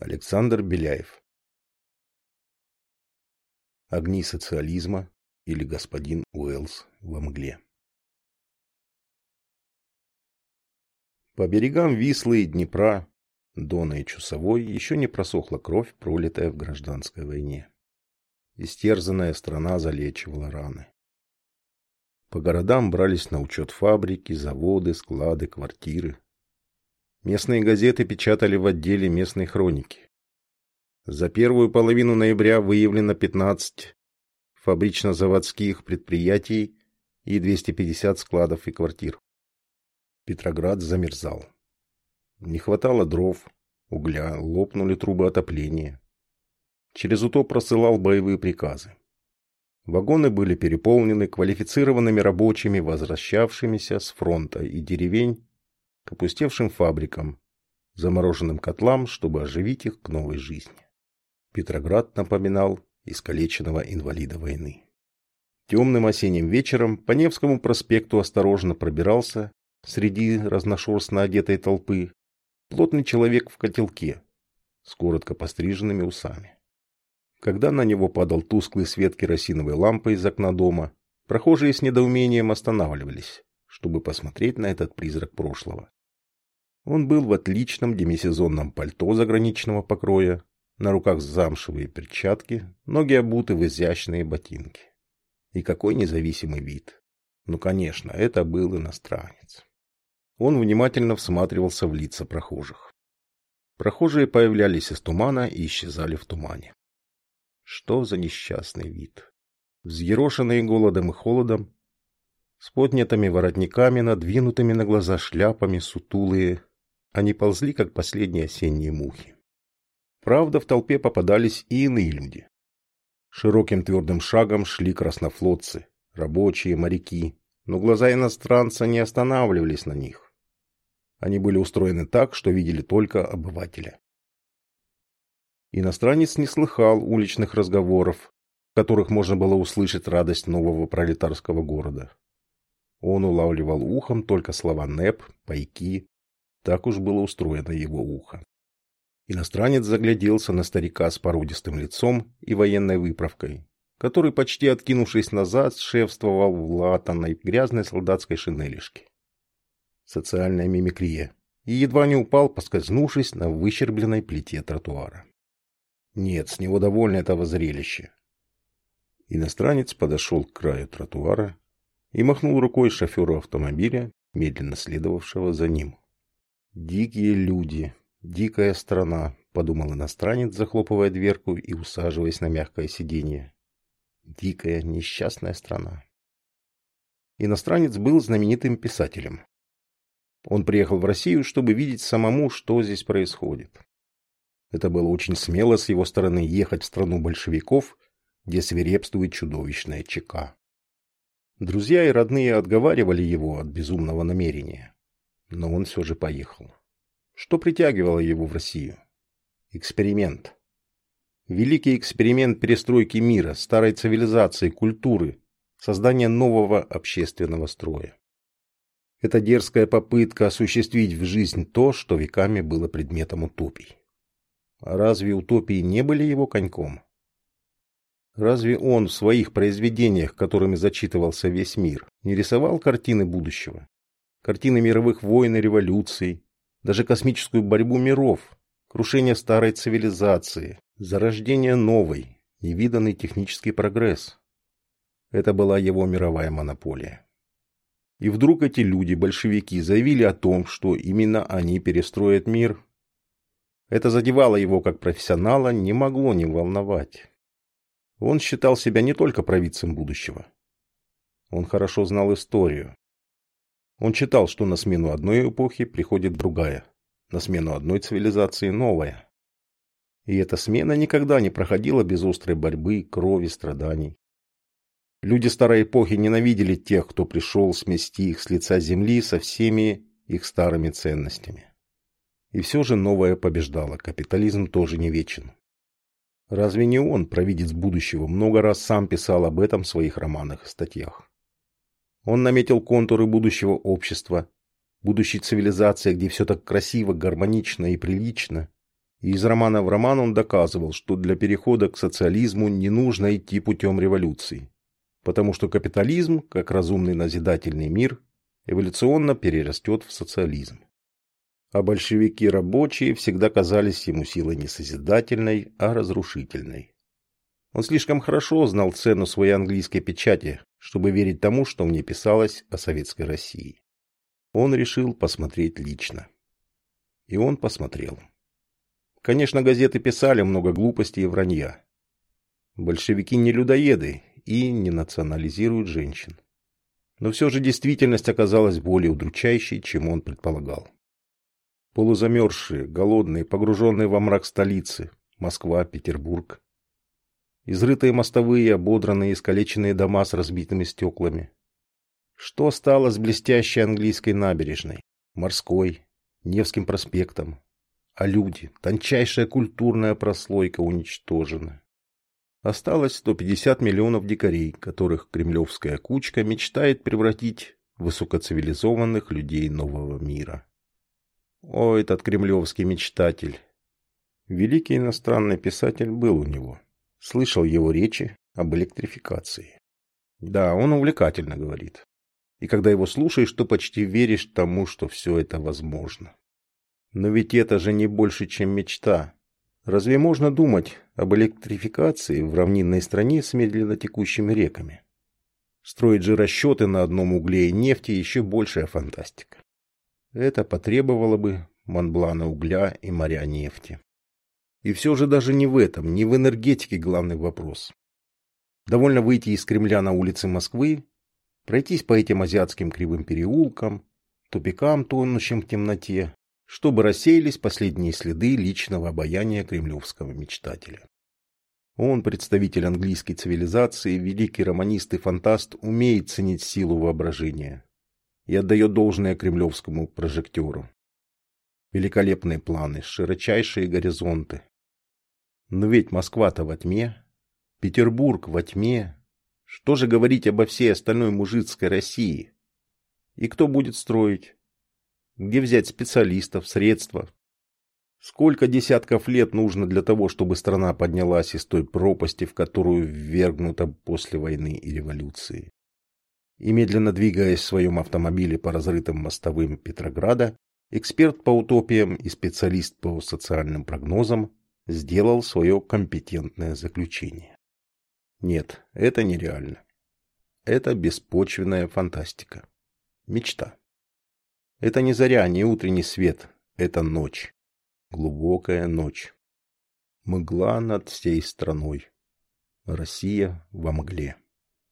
Александр Беляев Огни социализма или господин Уэллс во мгле По берегам Вислы и Днепра, Дона и Чусовой еще не просохла кровь, пролитая в гражданской войне. Истерзанная страна залечивала раны. По городам брались на учет фабрики, заводы, склады, квартиры. Местные газеты печатали в отделе местной хроники. За первую половину ноября выявлено 15 фабрично-заводских предприятий и 250 складов и квартир. Петроград замерзал. Не хватало дров, угля, лопнули трубы отопления. Через УТО просылал боевые приказы. Вагоны были переполнены квалифицированными рабочими, возвращавшимися с фронта и деревень к опустевшим фабрикам, замороженным котлам, чтобы оживить их к новой жизни. Петроград напоминал искалеченного инвалида войны. Темным осенним вечером по Невскому проспекту осторожно пробирался среди разношерстно одетой толпы плотный человек в котелке с коротко постриженными усами. Когда на него падал тусклый свет керосиновой лампы из окна дома, прохожие с недоумением останавливались, чтобы посмотреть на этот призрак прошлого. Он был в отличном демисезонном пальто заграничного покроя, на руках замшевые перчатки, ноги обуты в изящные ботинки. И какой независимый вид. Ну, конечно, это был иностранец. Он внимательно всматривался в лица прохожих. Прохожие появлялись из тумана и исчезали в тумане. Что за несчастный вид. Взъерошенные голодом и холодом, с поднятыми воротниками, надвинутыми на глаза шляпами, сутулые, они ползли, как последние осенние мухи. Правда, в толпе попадались и иные люди. Широким твердым шагом шли краснофлотцы, рабочие, моряки, но глаза иностранца не останавливались на них. Они были устроены так, что видели только обывателя. Иностранец не слыхал уличных разговоров, в которых можно было услышать радость нового пролетарского города. Он улавливал ухом только слова «нэп», «пайки», так уж было устроено его ухо. Иностранец загляделся на старика с породистым лицом и военной выправкой, который, почти откинувшись назад, шефствовал в латанной грязной солдатской шинелишке. Социальная мимикрия. И едва не упал, поскользнувшись на выщербленной плите тротуара. Нет, с него довольно этого зрелища. Иностранец подошел к краю тротуара и махнул рукой шоферу автомобиля, медленно следовавшего за ним. «Дикие люди, дикая страна», — подумал иностранец, захлопывая дверку и усаживаясь на мягкое сиденье. «Дикая, несчастная страна». Иностранец был знаменитым писателем. Он приехал в Россию, чтобы видеть самому, что здесь происходит. Это было очень смело с его стороны ехать в страну большевиков, где свирепствует чудовищная ЧК. Друзья и родные отговаривали его от безумного намерения но он все же поехал. Что притягивало его в Россию? Эксперимент. Великий эксперимент перестройки мира, старой цивилизации, культуры, создания нового общественного строя. Это дерзкая попытка осуществить в жизнь то, что веками было предметом утопий. А разве утопии не были его коньком? Разве он в своих произведениях, которыми зачитывался весь мир, не рисовал картины будущего? Картины мировых войн и революций, даже космическую борьбу миров, крушение старой цивилизации, зарождение новой, невиданный технический прогресс. Это была его мировая монополия. И вдруг эти люди, большевики, заявили о том, что именно они перестроят мир. Это задевало его как профессионала, не могло не волновать. Он считал себя не только провидцем будущего. Он хорошо знал историю. Он читал, что на смену одной эпохи приходит другая, на смену одной цивилизации новая. И эта смена никогда не проходила без острой борьбы, крови, страданий. Люди старой эпохи ненавидели тех, кто пришел смести их с лица земли со всеми их старыми ценностями. И все же новое побеждало, капитализм тоже не вечен. Разве не он, провидец будущего, много раз сам писал об этом в своих романах и статьях? Он наметил контуры будущего общества, будущей цивилизации, где все так красиво, гармонично и прилично, И из романа в роман он доказывал, что для перехода к социализму не нужно идти путем революции, потому что капитализм, как разумный назидательный мир, эволюционно перерастет в социализм. А большевики рабочие всегда казались ему силой не созидательной, а разрушительной. Он слишком хорошо знал цену своей английской печати, чтобы верить тому, что мне писалось о советской России. Он решил посмотреть лично. И он посмотрел. Конечно, газеты писали много глупостей и вранья. Большевики не людоеды и не национализируют женщин. Но все же действительность оказалась более удручающей, чем он предполагал. Полузамерзшие, голодные, погруженные во мрак столицы, Москва, Петербург. Изрытые мостовые, ободранные, искалеченные дома с разбитыми стеклами. Что стало с блестящей английской набережной, морской, Невским проспектом? А люди, тончайшая культурная прослойка уничтожена. Осталось 150 миллионов дикарей, которых кремлевская кучка мечтает превратить в высокоцивилизованных людей нового мира. О, этот кремлевский мечтатель! Великий иностранный писатель был у него. Слышал его речи об электрификации. Да, он увлекательно говорит. И когда его слушаешь, то почти веришь тому, что все это возможно. Но ведь это же не больше, чем мечта. Разве можно думать об электрификации в равнинной стране с медленно текущими реками? Строить же расчеты на одном угле и нефти еще большая фантастика. Это потребовало бы Монблана угля и моря нефти. И все же даже не в этом, не в энергетике главный вопрос. Довольно выйти из Кремля на улицы Москвы, пройтись по этим азиатским кривым переулкам, тупикам, тонущим в темноте, чтобы рассеялись последние следы личного обаяния кремлевского мечтателя. Он, представитель английской цивилизации, великий романист и фантаст, умеет ценить силу воображения и отдает должное кремлевскому прожектору. Великолепные планы, широчайшие горизонты. Но ведь Москва-то во тьме, Петербург во тьме. Что же говорить обо всей остальной мужицкой России? И кто будет строить? Где взять специалистов, средства? Сколько десятков лет нужно для того, чтобы страна поднялась из той пропасти, в которую ввергнута после войны и революции? И медленно двигаясь в своем автомобиле по разрытым мостовым Петрограда, эксперт по утопиям и специалист по социальным прогнозам сделал свое компетентное заключение. Нет, это нереально. Это беспочвенная фантастика. Мечта. Это не заря, не утренний свет. Это ночь. Глубокая ночь. Мгла над всей страной. Россия во мгле.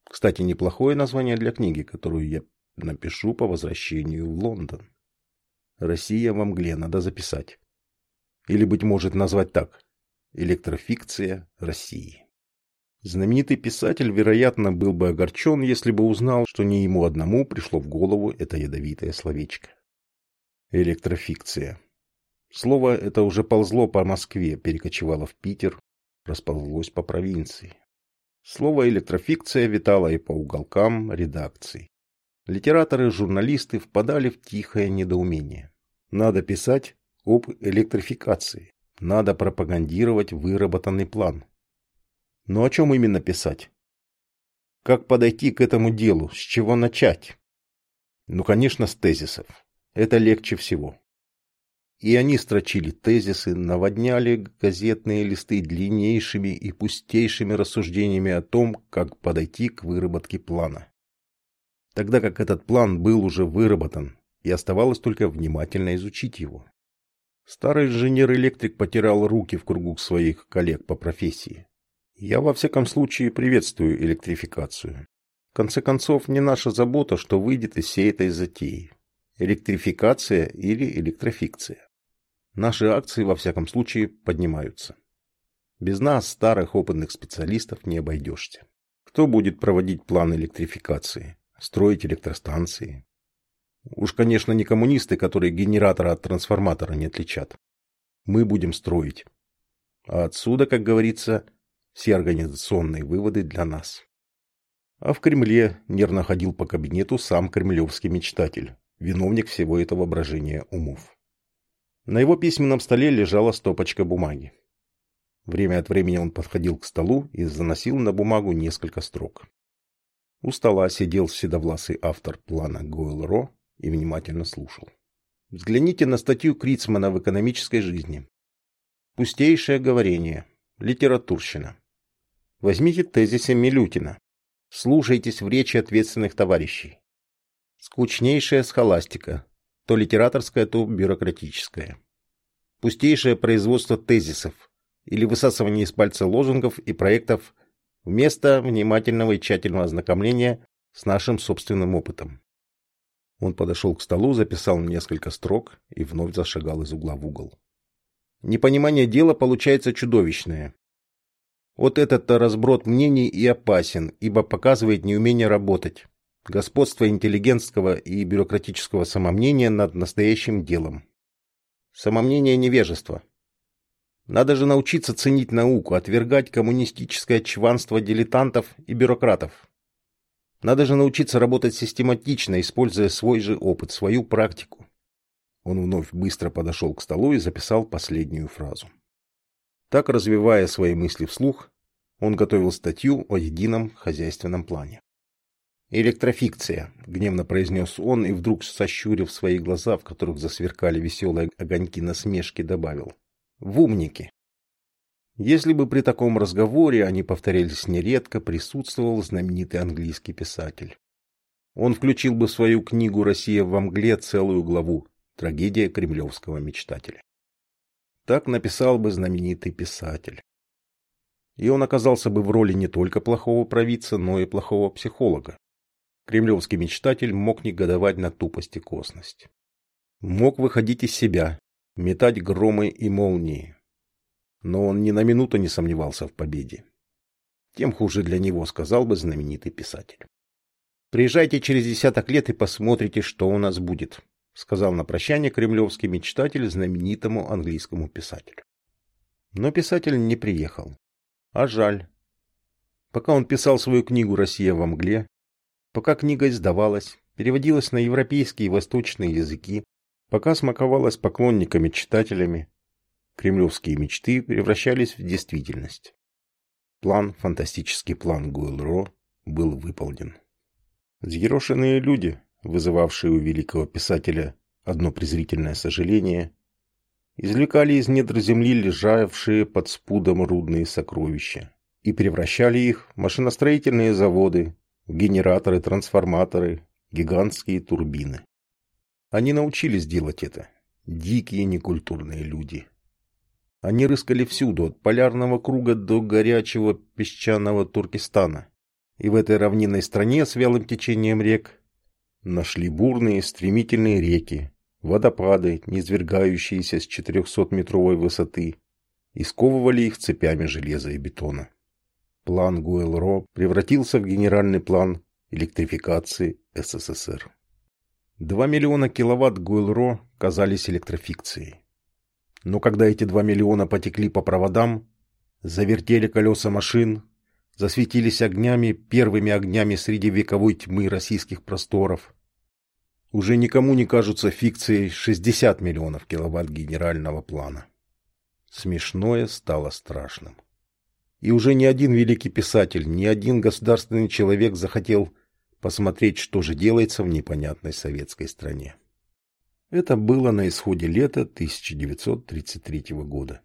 Кстати, неплохое название для книги, которую я напишу по возвращению в Лондон. «Россия во мгле» надо записать. Или, быть может, назвать так. «Электрофикция России». Знаменитый писатель, вероятно, был бы огорчен, если бы узнал, что не ему одному пришло в голову это ядовитое словечко. Электрофикция. Слово это уже ползло по Москве, перекочевало в Питер, расползлось по провинции. Слово электрофикция витало и по уголкам редакций. Литераторы, журналисты впадали в тихое недоумение. Надо писать об электрификации. Надо пропагандировать выработанный план. Но о чем именно писать? Как подойти к этому делу? С чего начать? Ну, конечно, с тезисов. Это легче всего. И они строчили тезисы, наводняли газетные листы длиннейшими и пустейшими рассуждениями о том, как подойти к выработке плана. Тогда как этот план был уже выработан, и оставалось только внимательно изучить его. Старый инженер-электрик потирал руки в кругу своих коллег по профессии. Я во всяком случае приветствую электрификацию. В конце концов, не наша забота, что выйдет из всей этой затеи электрификация или электрофикция. Наши акции, во всяком случае, поднимаются. Без нас, старых опытных специалистов, не обойдешься. Кто будет проводить план электрификации? Строить электростанции? Уж, конечно, не коммунисты, которые генератора от трансформатора не отличат. Мы будем строить. А отсюда, как говорится, все организационные выводы для нас. А в Кремле нервно ходил по кабинету сам кремлевский мечтатель, виновник всего этого брожения умов. На его письменном столе лежала стопочка бумаги. Время от времени он подходил к столу и заносил на бумагу несколько строк. У стола сидел седовласый автор плана Гойл-Ро и внимательно слушал. Взгляните на статью Крицмана в экономической жизни. Пустейшее говорение. Литературщина. Возьмите тезисы Милютина. Слушайтесь в речи ответственных товарищей. Скучнейшая схоластика. То литераторская, то бюрократическая. Пустейшее производство тезисов или высасывание из пальца лозунгов и проектов вместо внимательного и тщательного ознакомления с нашим собственным опытом. Он подошел к столу, записал несколько строк и вновь зашагал из угла в угол. Непонимание дела получается чудовищное. Вот этот-то разброд мнений и опасен, ибо показывает неумение работать, господство интеллигентского и бюрократического самомнения над настоящим делом. Самомнение невежество. Надо же научиться ценить науку, отвергать коммунистическое чванство дилетантов и бюрократов. Надо же научиться работать систематично, используя свой же опыт, свою практику. Он вновь быстро подошел к столу и записал последнюю фразу. Так, развивая свои мысли вслух, он готовил статью о едином хозяйственном плане. «Электрофикция», — гневно произнес он и вдруг, сощурив свои глаза, в которых засверкали веселые огоньки насмешки, добавил. «В умнике». Если бы при таком разговоре они повторялись нередко, присутствовал знаменитый английский писатель. Он включил бы в свою книгу «Россия во мгле» целую главу «Трагедия кремлевского мечтателя». Так написал бы знаменитый писатель. И он оказался бы в роли не только плохого провидца, но и плохого психолога. Кремлевский мечтатель мог негодовать на тупость и косность. Мог выходить из себя, метать громы и молнии, но он ни на минуту не сомневался в победе. Тем хуже для него, сказал бы знаменитый писатель. «Приезжайте через десяток лет и посмотрите, что у нас будет», сказал на прощание кремлевский мечтатель знаменитому английскому писателю. Но писатель не приехал. А жаль. Пока он писал свою книгу «Россия во мгле», пока книга издавалась, переводилась на европейские и восточные языки, пока смаковалась поклонниками-читателями, Кремлевские мечты превращались в действительность. План, фантастический план Гуэлро, был выполнен. Взъерошенные люди, вызывавшие у великого писателя одно презрительное сожаление, извлекали из недр земли лежавшие под спудом рудные сокровища и превращали их в машиностроительные заводы, генераторы, трансформаторы, гигантские турбины. Они научились делать это, дикие некультурные люди. Они рыскали всюду, от полярного круга до горячего песчаного Туркестана. И в этой равнинной стране с вялым течением рек нашли бурные стремительные реки, водопады, низвергающиеся с 400-метровой высоты, и сковывали их цепями железа и бетона. План Гуэлро превратился в генеральный план электрификации СССР. Два миллиона киловатт Гуэлро казались электрофикцией. Но когда эти два миллиона потекли по проводам, завертели колеса машин, засветились огнями, первыми огнями среди вековой тьмы российских просторов, уже никому не кажутся фикцией 60 миллионов киловатт генерального плана. Смешное стало страшным. И уже ни один великий писатель, ни один государственный человек захотел посмотреть, что же делается в непонятной советской стране. Это было на исходе лета 1933 года.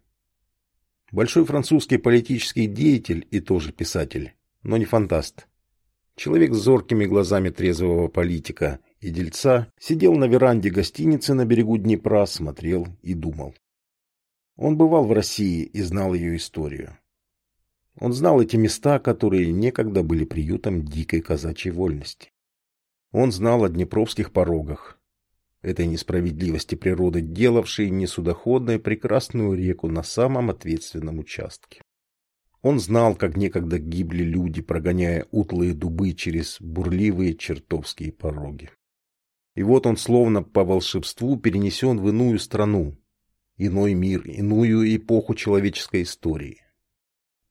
Большой французский политический деятель и тоже писатель, но не фантаст. Человек с зоркими глазами трезвого политика и дельца сидел на веранде гостиницы на берегу Днепра, смотрел и думал. Он бывал в России и знал ее историю. Он знал эти места, которые некогда были приютом дикой казачьей вольности. Он знал о днепровских порогах, этой несправедливости природы, делавшей несудоходной прекрасную реку на самом ответственном участке. Он знал, как некогда гибли люди, прогоняя утлые дубы через бурливые чертовские пороги. И вот он словно по волшебству перенесен в иную страну, иной мир, иную эпоху человеческой истории.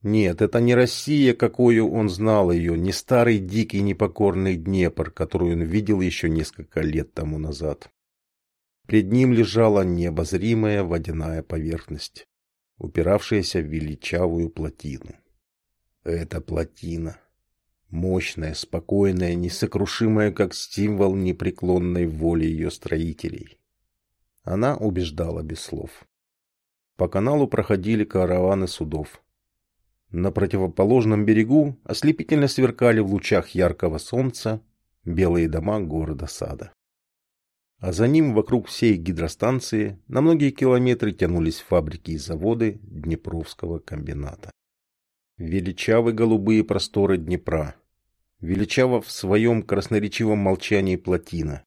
Нет, это не Россия, какую он знал ее, не старый дикий непокорный Днепр, которую он видел еще несколько лет тому назад. Пред ним лежала необозримая водяная поверхность, упиравшаяся в величавую плотину. Это плотина. Мощная, спокойная, несокрушимая, как символ непреклонной воли ее строителей. Она убеждала без слов. По каналу проходили караваны судов. На противоположном берегу ослепительно сверкали в лучах яркого солнца белые дома города-сада. А за ним вокруг всей гидростанции на многие километры тянулись фабрики и заводы Днепровского комбината. Величавы голубые просторы Днепра. Величава в своем красноречивом молчании плотина.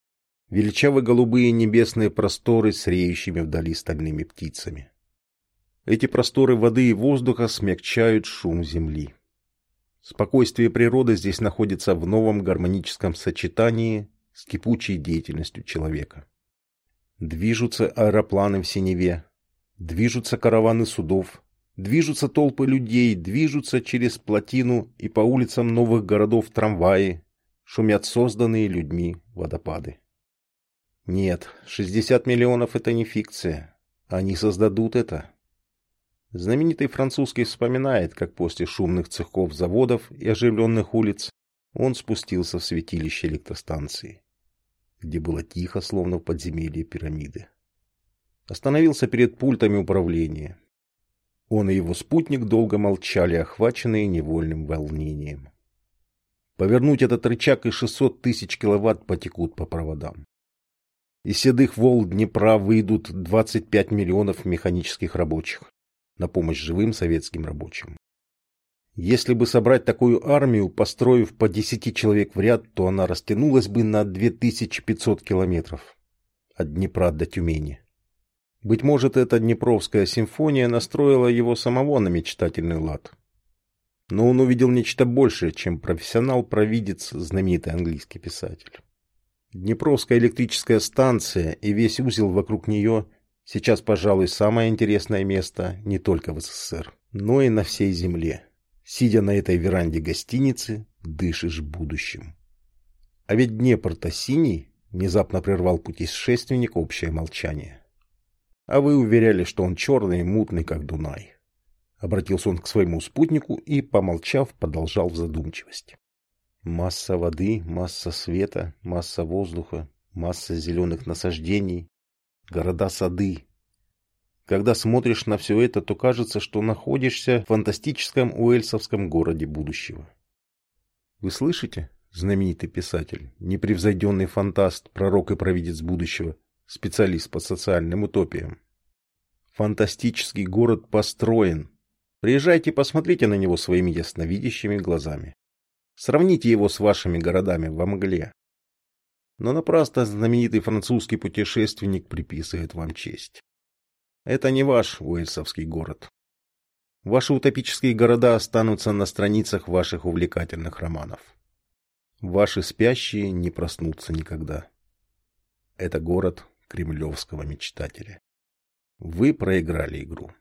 Величавы голубые небесные просторы с реющими вдали стальными птицами. Эти просторы воды и воздуха смягчают шум земли. Спокойствие природы здесь находится в новом гармоническом сочетании с кипучей деятельностью человека. Движутся аэропланы в синеве, движутся караваны судов, Движутся толпы людей, движутся через плотину и по улицам новых городов трамваи, шумят созданные людьми водопады. Нет, 60 миллионов — это не фикция. Они создадут это. Знаменитый французский вспоминает, как после шумных цехов заводов и оживленных улиц он спустился в святилище электростанции, где было тихо, словно в подземелье пирамиды. Остановился перед пультами управления, он и его спутник долго молчали, охваченные невольным волнением. Повернуть этот рычаг и 600 тысяч киловатт потекут по проводам. Из седых волн Днепра выйдут 25 миллионов механических рабочих на помощь живым советским рабочим. Если бы собрать такую армию, построив по 10 человек в ряд, то она растянулась бы на 2500 километров от Днепра до Тюмени. Быть может, эта Днепровская симфония настроила его самого на мечтательный лад. Но он увидел нечто большее, чем профессионал-провидец, знаменитый английский писатель. Днепровская электрическая станция и весь узел вокруг нее сейчас, пожалуй, самое интересное место не только в СССР, но и на всей земле. Сидя на этой веранде гостиницы, дышишь будущим. А ведь Днепр-то синий, внезапно прервал путешественник общее молчание. А вы уверяли, что он черный и мутный, как Дунай. Обратился он к своему спутнику и, помолчав, продолжал в задумчивости. Масса воды, масса света, масса воздуха, масса зеленых насаждений, города-сады. Когда смотришь на все это, то кажется, что находишься в фантастическом уэльсовском городе будущего. Вы слышите, знаменитый писатель, непревзойденный фантаст, пророк и провидец будущего, специалист по социальным утопиям. Фантастический город построен. Приезжайте, посмотрите на него своими ясновидящими глазами. Сравните его с вашими городами во мгле. Но напрасно знаменитый французский путешественник приписывает вам честь. Это не ваш уэльсовский город. Ваши утопические города останутся на страницах ваших увлекательных романов. Ваши спящие не проснутся никогда. Это город кремлевского мечтателя. Вы проиграли игру.